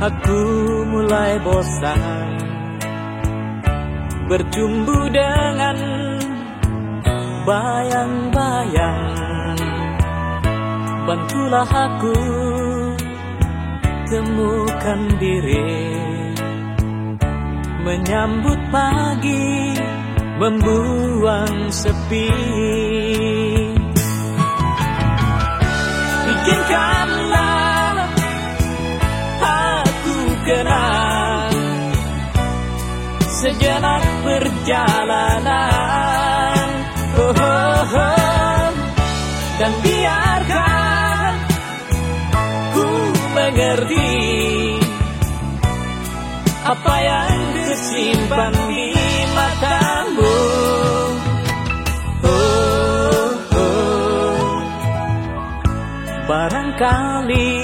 aku mulai bosan Berjumbu dengan bayang-bayang. Bantulah aku temukan diri Menyambut pagi membuang sepi. Izinkanlah kenal Sejenak perjalanan oh, oh, oh. Dan biarkan ku mengerti Apa yang tersimpan di matamu oh, oh. Barangkali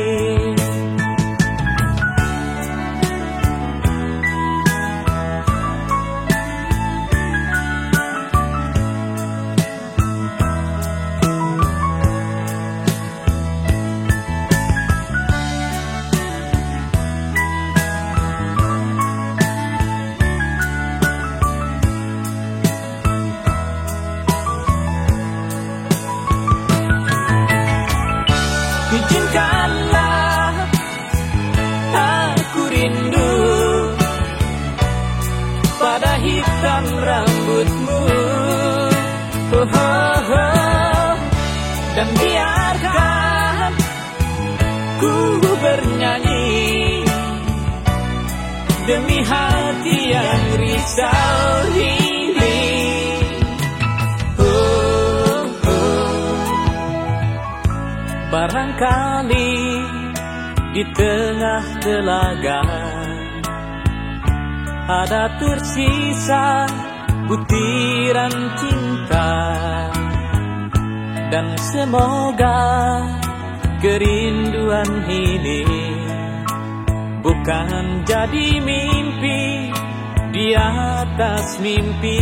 Barangkali di tengah telaga Ada tersisa butiran cinta. Dan semoga kerinduan ini Bukan jadi mimpi di atas mimpi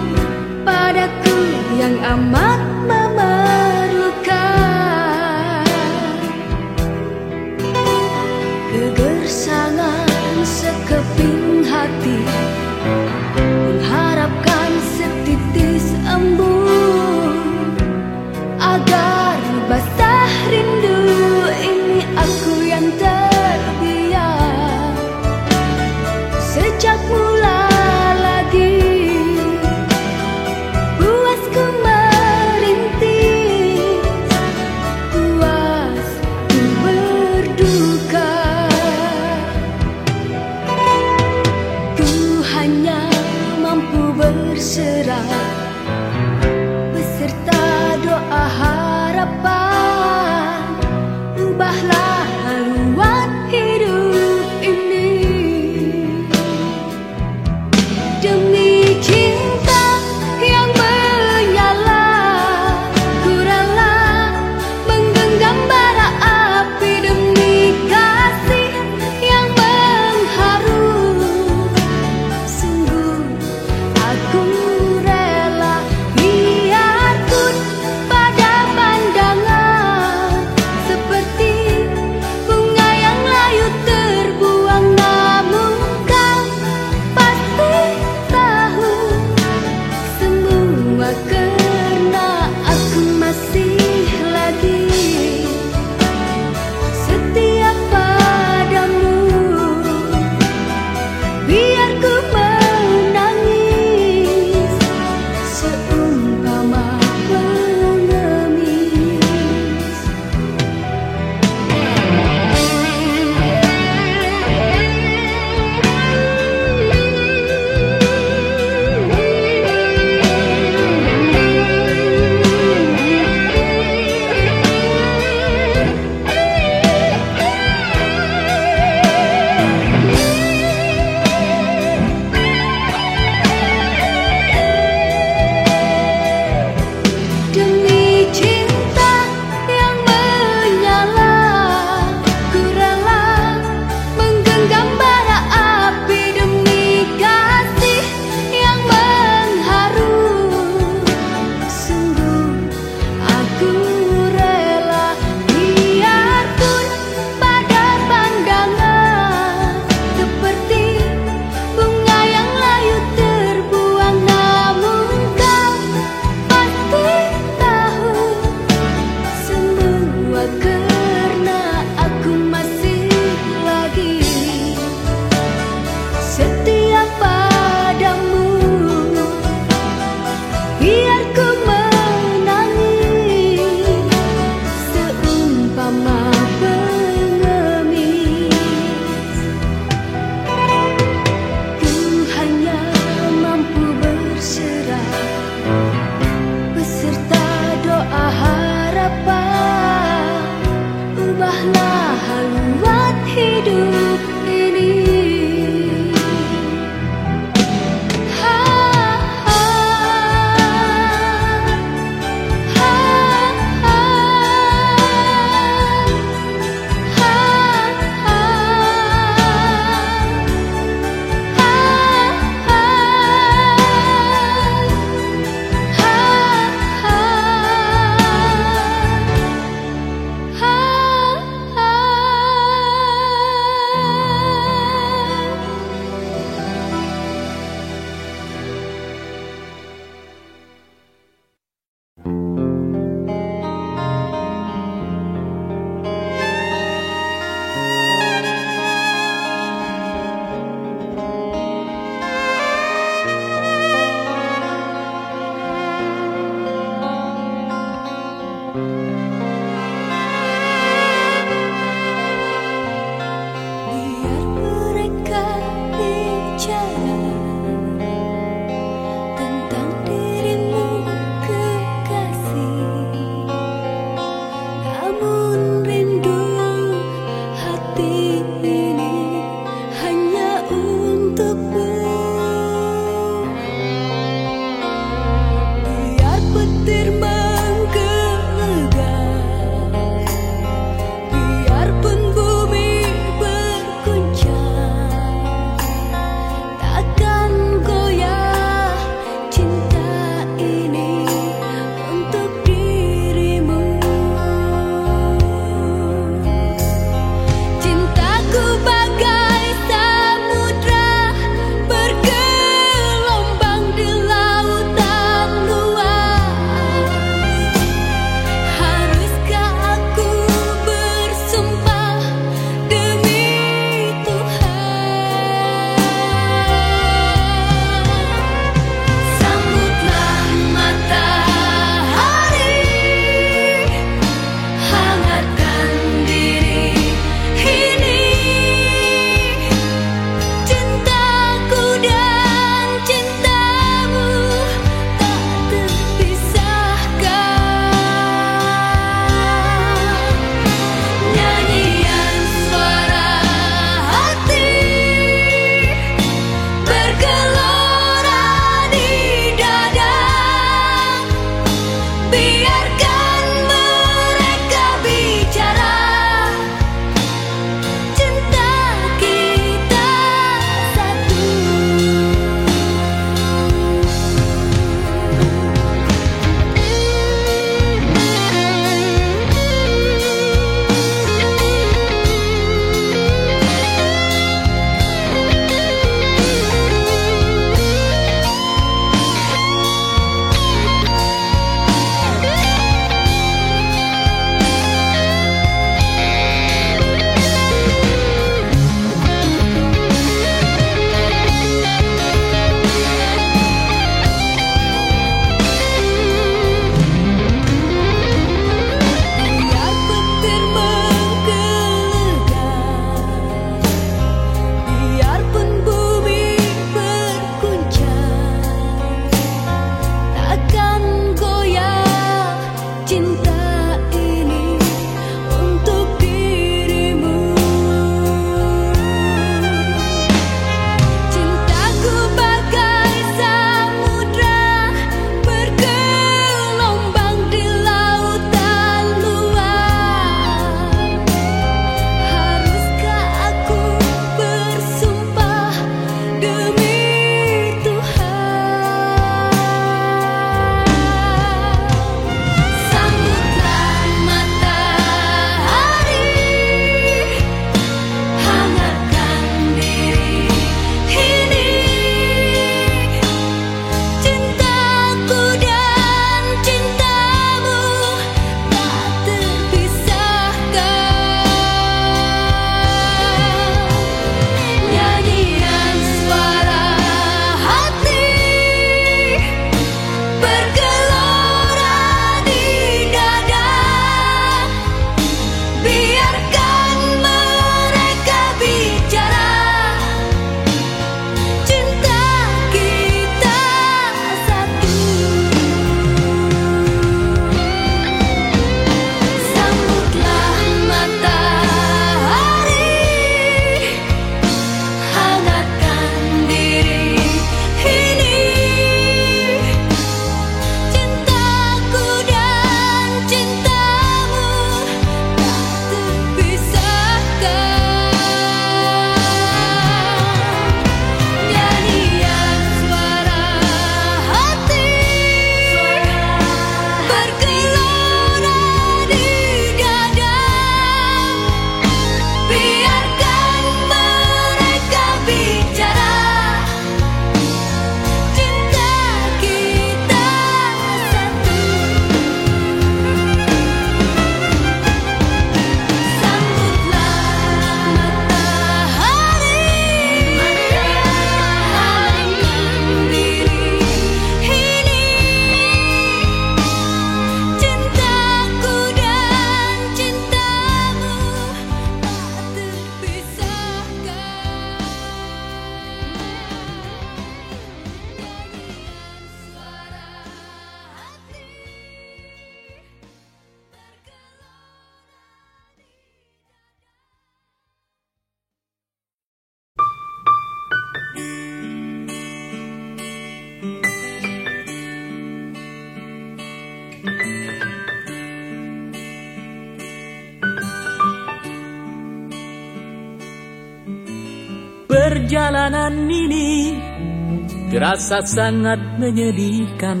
terasa sangat menyedihkan.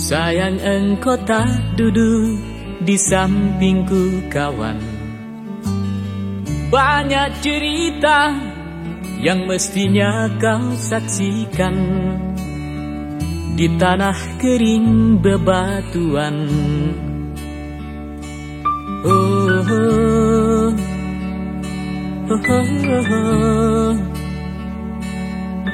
Sayang engkau tak duduk di sampingku kawan. Banyak cerita yang mestinya kau saksikan Di tanah kering bebatuan. Oh, oh, oh, oh, oh,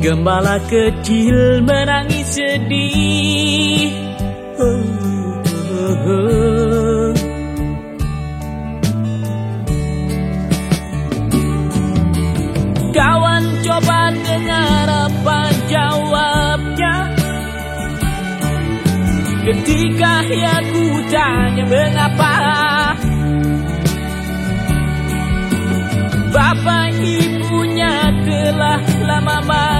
Gembala kecil menangis sedih. Kawan coba dengar apa jawabnya Ketika aku tanya mengapa Bapak ibunya telah lama mati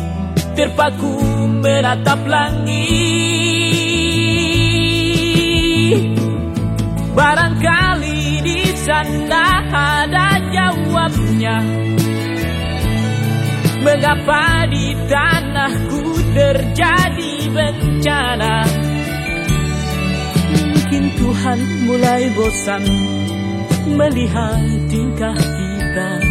Terpaku menatap langit. Barangkali di sana ada jawabnya. Mengapa di tanahku terjadi bencana? Mungkin Tuhan mulai bosan melihat tingkah kita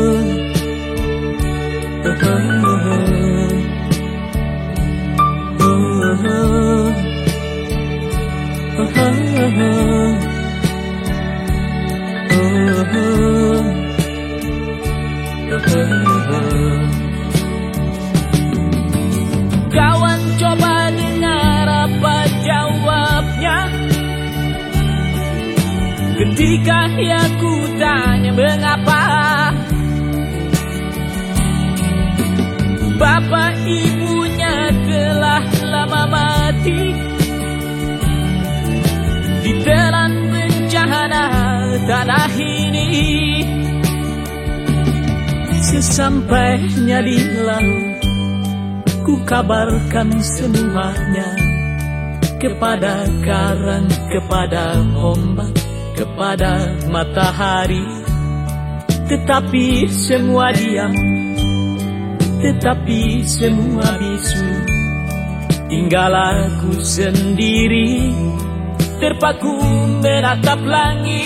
Kawan coba dengar apa jawabnya? Ketika aku tanya mengapa Telah lama mati? Ditelan bencana tanah ini Sesampainya di laut Ku kabarkan semuanya Kepada karang, kepada ombak Kepada matahari. Tetapi semua diam Tetapi semua bisu. Tinggal aku sendiri Terpaku menatap langit.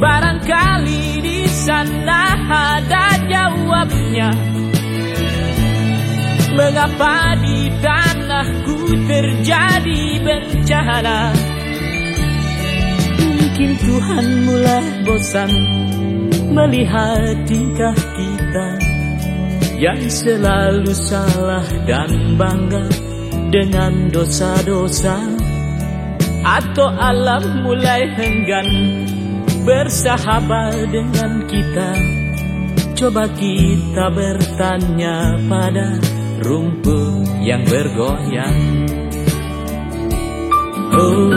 Barangkali di sana ada jawabnya. Mengapa di tanahku terjadi bencana? Mungkin Tuhan mulai bosan Melihat tingkah kita Yang selalu salah dan bangga Dengan dosa-dosa. Atau alam mulai enggan bersahabat dengan kita. Coba kita bertanya pada rumput yang bergoyang. Oh.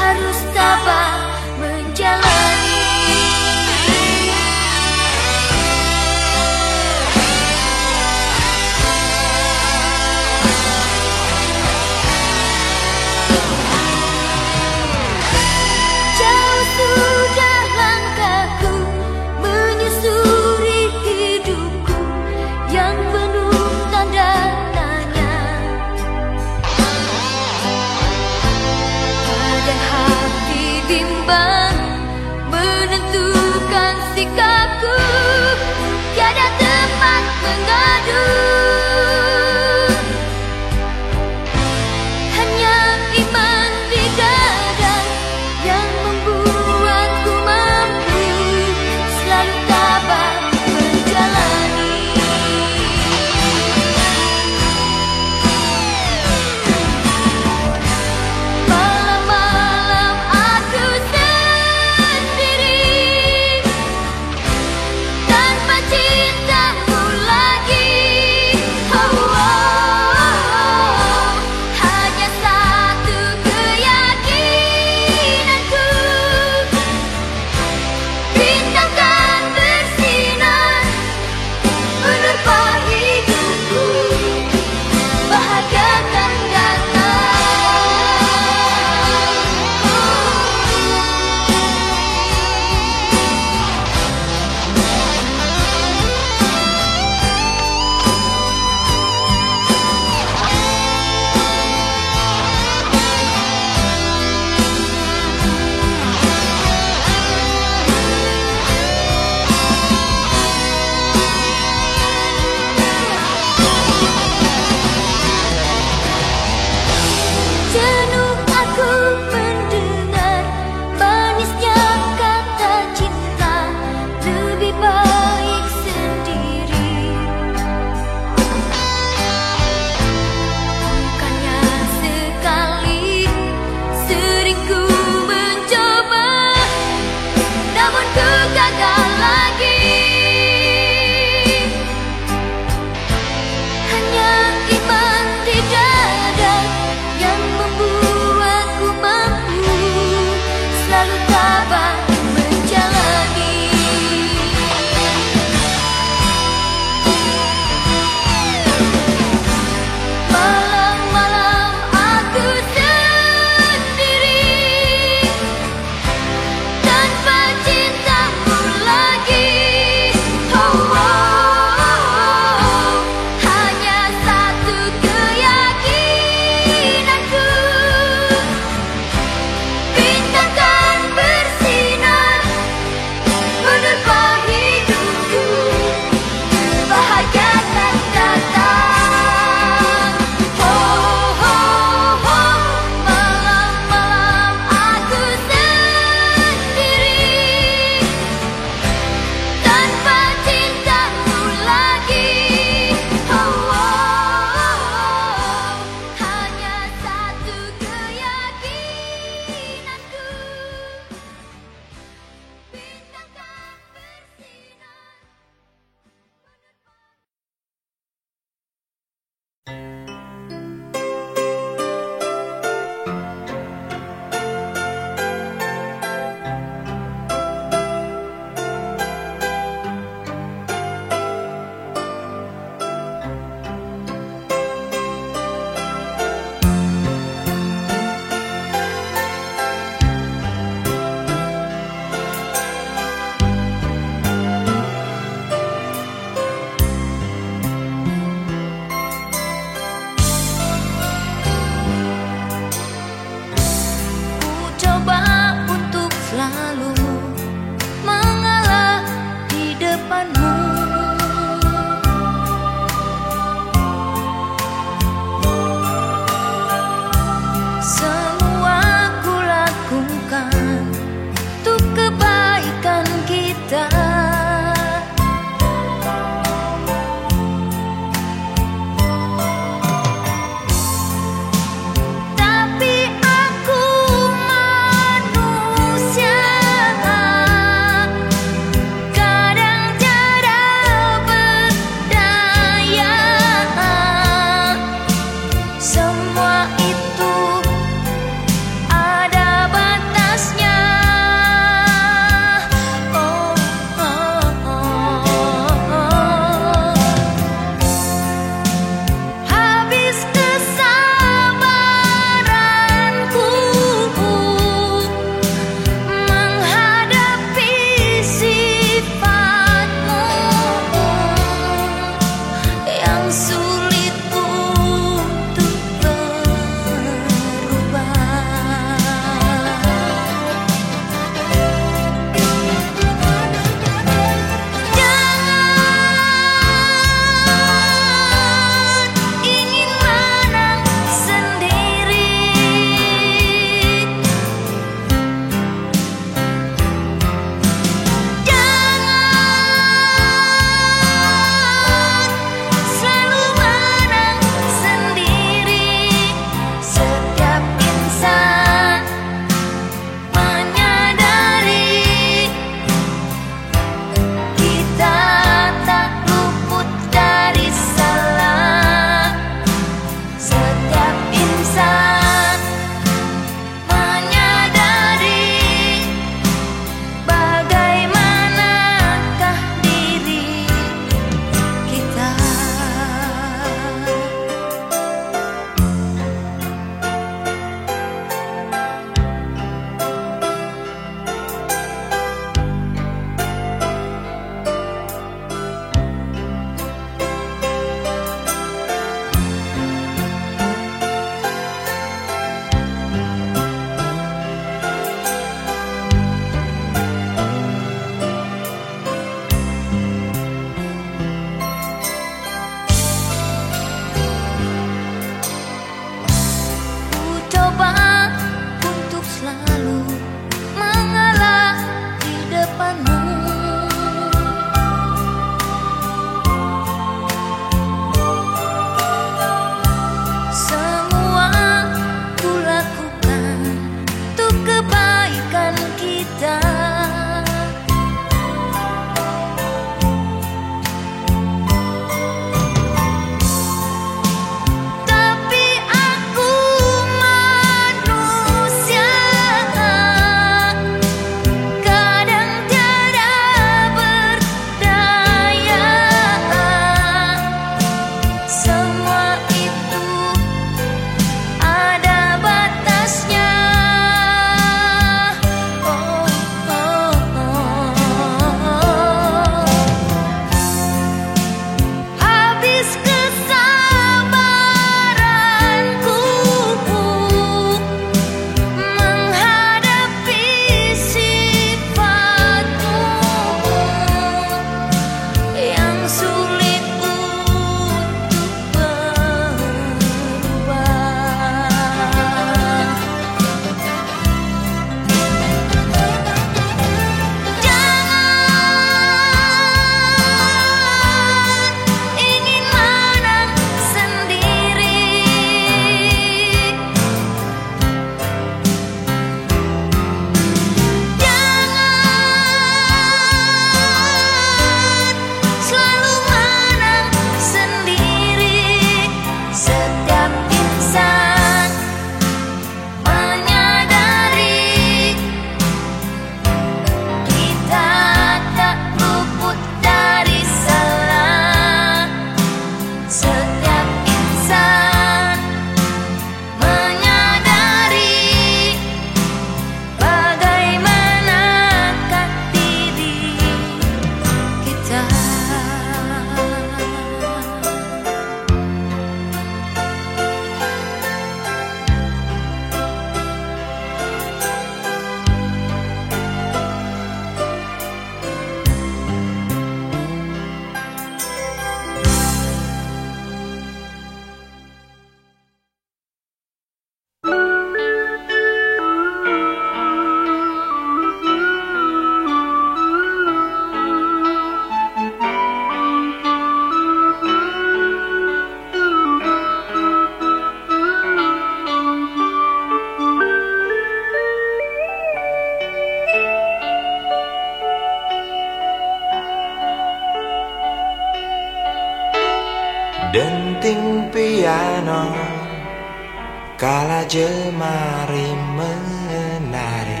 Mari menari,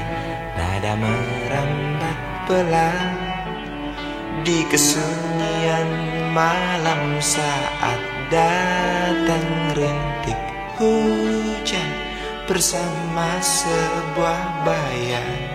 nada merambat pelan. Di kesunyian malam saat datang rintik hujan Bersama sebuah bayang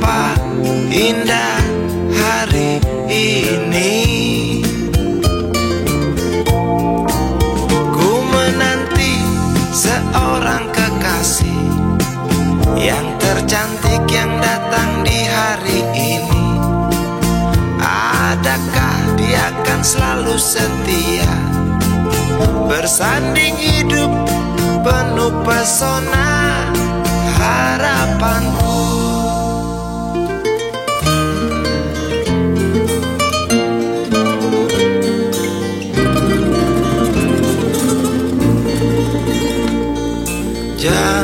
betapa indah hari ini? Ku menanti seorang kekasih Yang tercantik yang datang di hari ini. Adakah dia akan selalu setia? Bersanding hidup penuh pesona harapanku.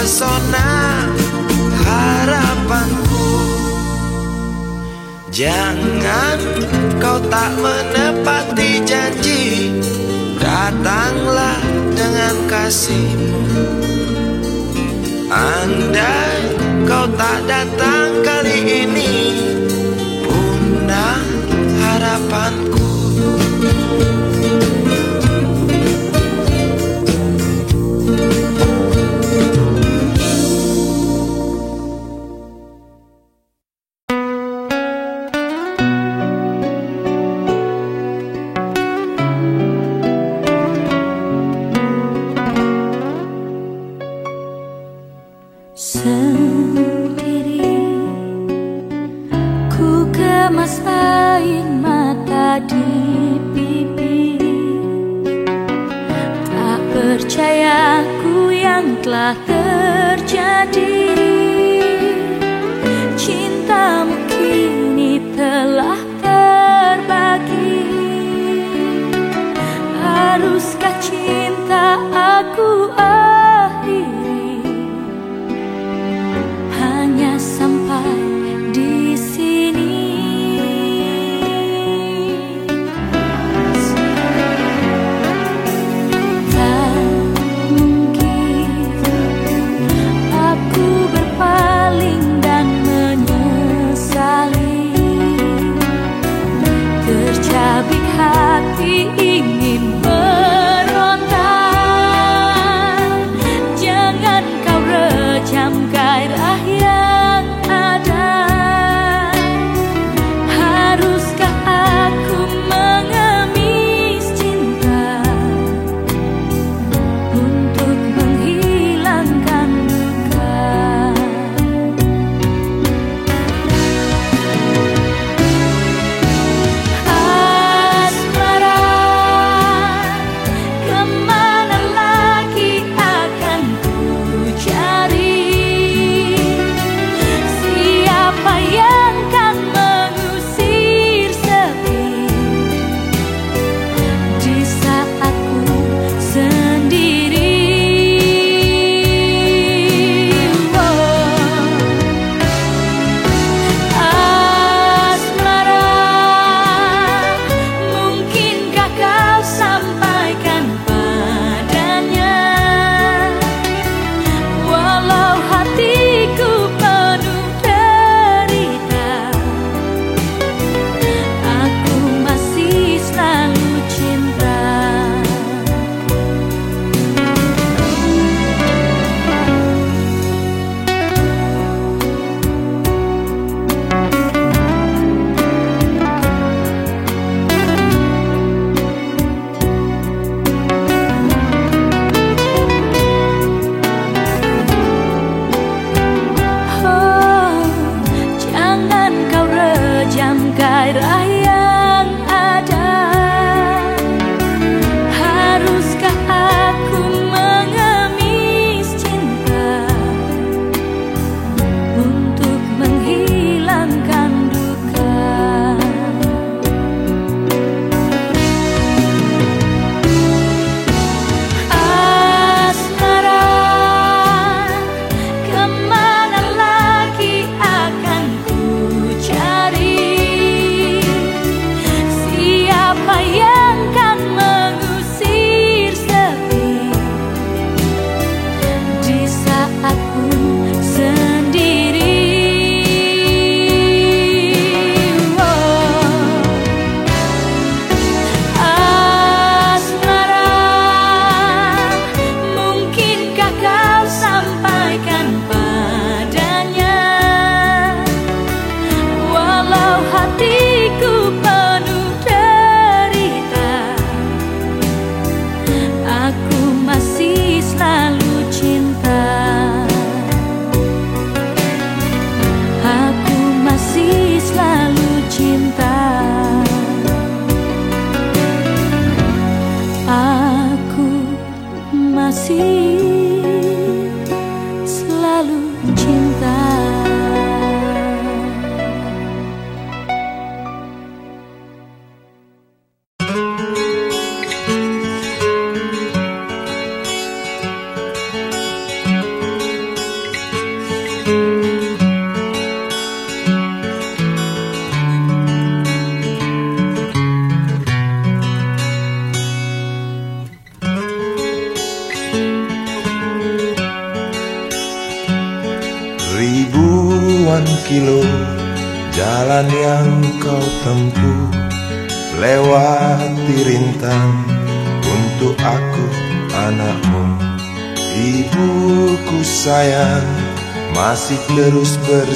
pesona harapanku. Jangan kau tak menepati janji. Datanglah dengan kasihmu Andai kau tak datang kali ini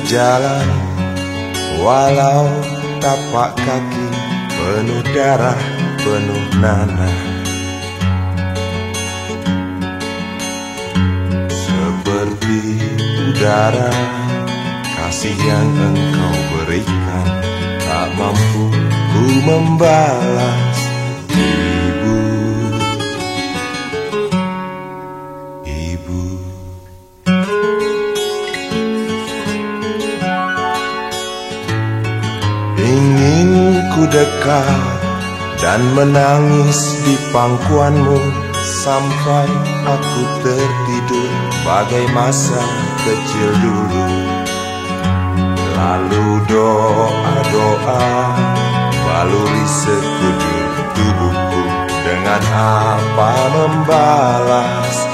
berjalan Walau tapak kaki penuh darah, penuh nanah. Seperti udara kasih yang engkau berikan Tak mampu ku membalas dekat dan menangis di pangkuanmu sampai aku tertidur bagai masa kecil dulu. Lalu doa-doa baluri sekujur tubuhku dengan apa membalas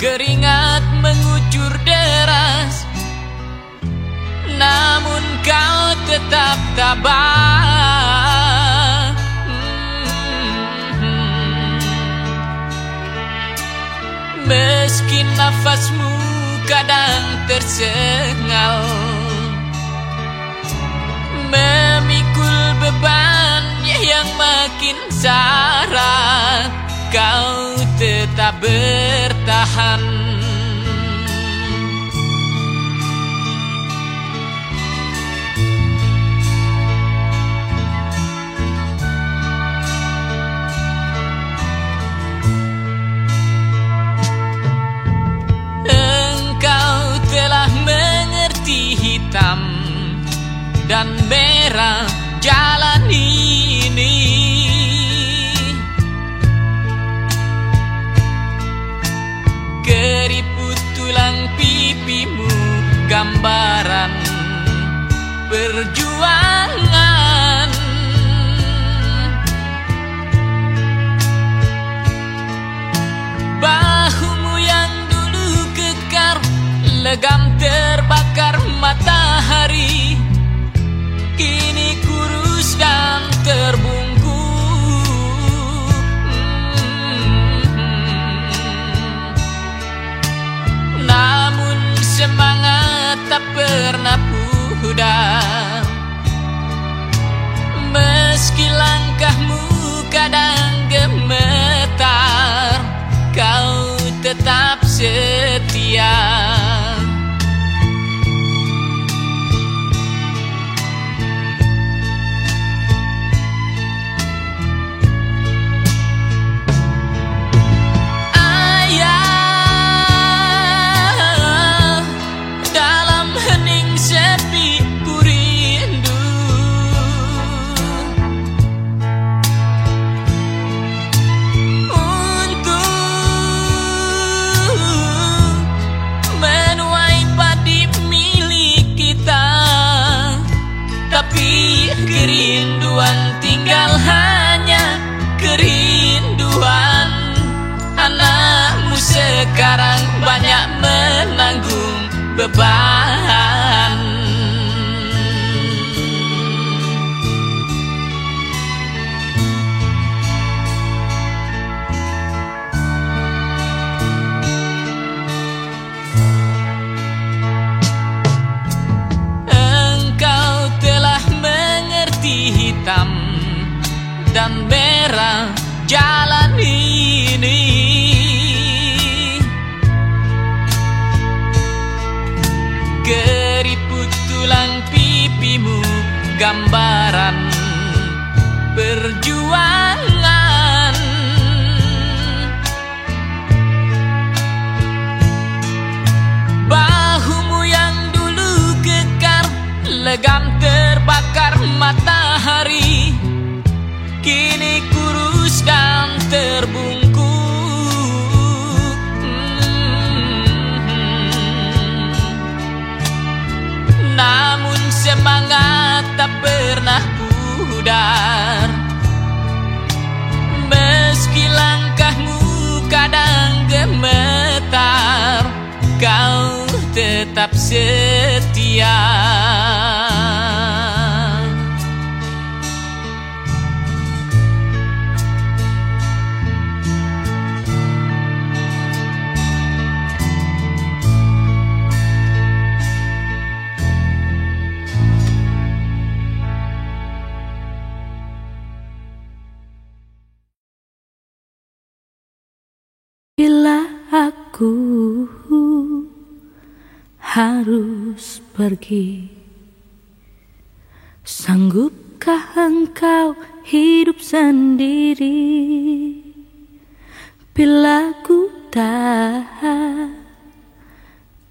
keringat mengucur deras. Namun kau tetap tabah. Meski nafasmu kadang tersengal Memikul beban yang makin syarat Kau tetap tahan Engkau telah mengerti hitam dan merah jalan ini. Perjuangan Bahumu yang dulu kekar legam terbakar matahari. Kini kurus dan terbungkus Namun semangat tak pernah Meski langkahmu kadang gemetar Kau tetap setia beban. Engkau telah mengerti hitam dan merah jalan gambaran perjuangan Bahumu yang dulu kekar Legam terbakar matahari Kini kurus dan terbungkus Hmm. Namun semangat tak pernah pudar. Meski langkahmu kadang gemetar Kau tetap setia aku harus pergi. Sanggupkah engkau hidup sendiri? Bila ku tak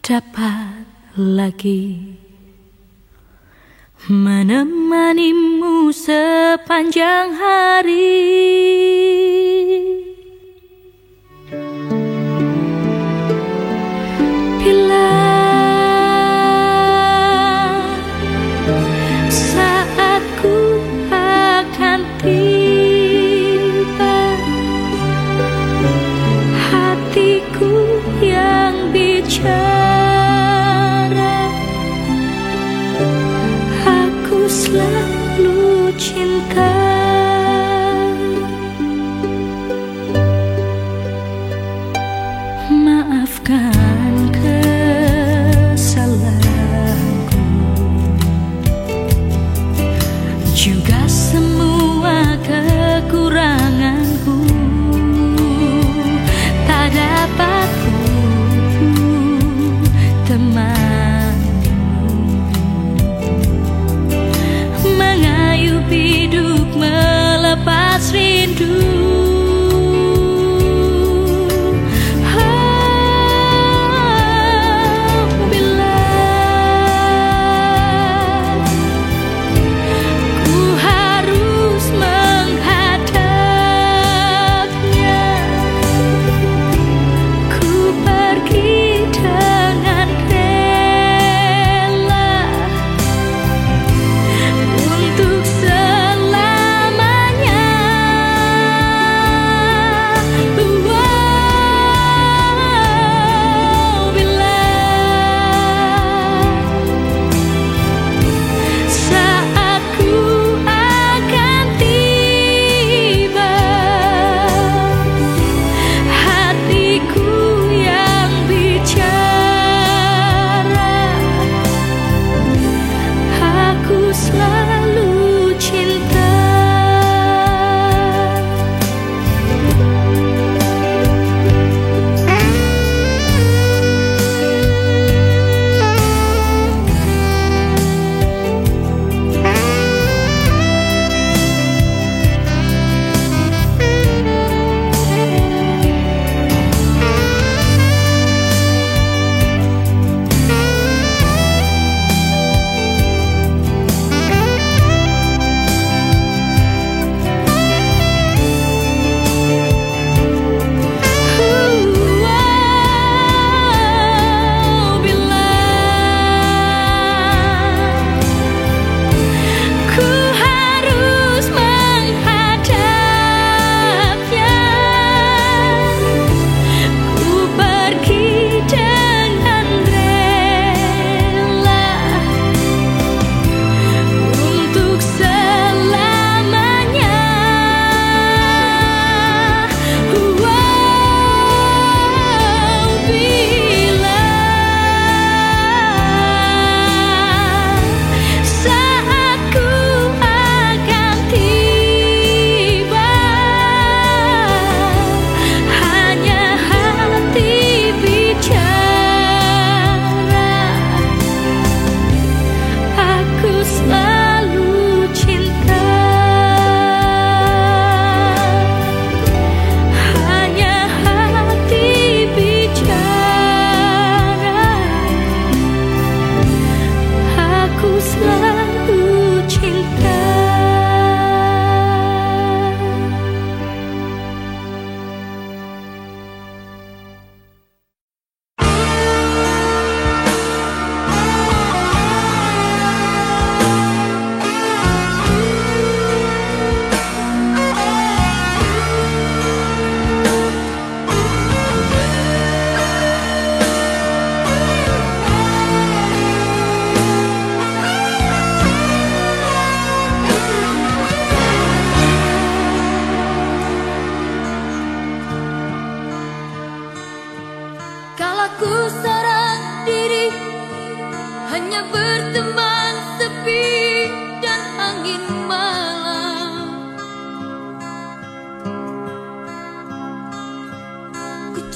dapat lagi. Menemanimu sepanjang hari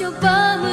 Ku coba merenungi